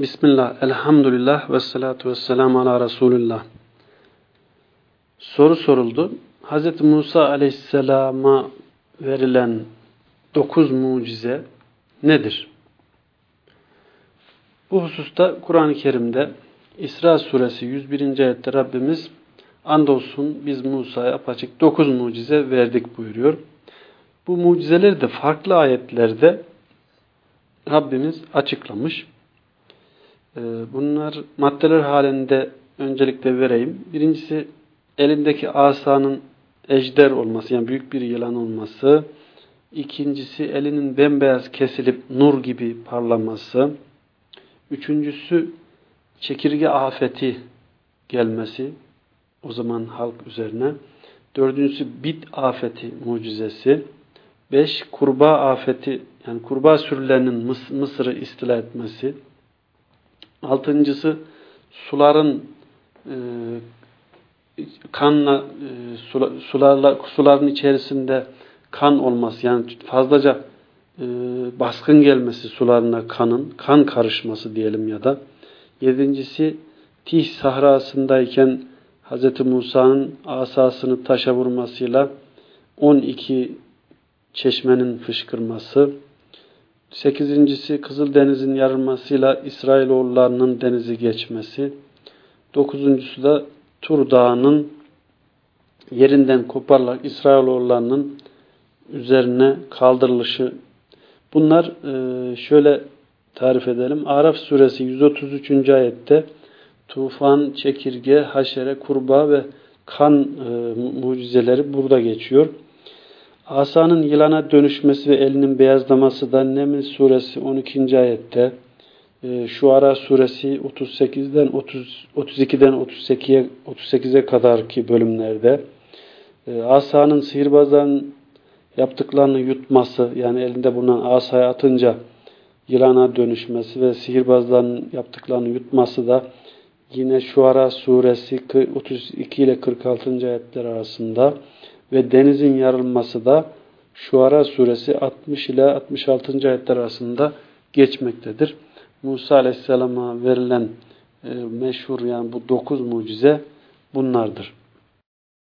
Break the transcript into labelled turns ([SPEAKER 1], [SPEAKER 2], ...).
[SPEAKER 1] Bismillah, elhamdülillah ve salatu ve selamu ala Resulullah. Soru soruldu. Hz. Musa aleyhisselama verilen dokuz mucize nedir? Bu hususta Kur'an-ı Kerim'de İsra suresi 101. ayette Rabbimiz andolsun biz Musa'ya apaçık dokuz mucize verdik buyuruyor. Bu mucizeleri de farklı ayetlerde Rabbimiz açıklamış. Ee, bunlar maddeler halinde öncelikle vereyim. Birincisi elindeki asanın ejder olması yani büyük bir yılan olması. İkincisi elinin bembeyaz kesilip nur gibi parlaması. Üçüncüsü çekirge afeti gelmesi. O zaman halk üzerine. Dördüncüsü bit afeti mucizesi. Beş kurbağa afeti yani kurbağa sürülerinin Mıs Mısır'ı istila etmesi. Altıncısı suların e, kanla e, sularla suların içerisinde kan olması yani fazlaca e, baskın gelmesi sularına kanın kan karışması diyelim ya da yedincisi Tih sahrasındayken Hz. Musa'nın asasını taşa vurmasıyla 12 çeşmenin fışkırması Sekizincisi Kızıldeniz'in yarılmasıyla İsrailoğullarının denizi geçmesi. Dokuzuncusu da Tur Dağı'nın yerinden koparılarak İsrailoğullarının üzerine kaldırılışı. Bunlar e, şöyle tarif edelim. Araf suresi 133. ayette tufan, çekirge, haşere, kurbağa ve kan e, mucizeleri burada geçiyor. Asanın yılana dönüşmesi ve elinin beyazlaması da Neml suresi 12. ayette, e, Şuara suresi 38'den 30, 32'den 38'e 38'e kadar ki bölümlerde e, asanın sihirbazların yaptıklarını yutması yani elinde bulunan asaya atınca yılana dönüşmesi ve sihirbazların yaptıklarını yutması da yine Şuara suresi 32 ile 46. ayetler arasında ve denizin yarılması da Şuara suresi 60 ile 66. ayetler arasında geçmektedir. Musa aleyhisselama verilen e, meşhur yani bu dokuz mucize bunlardır.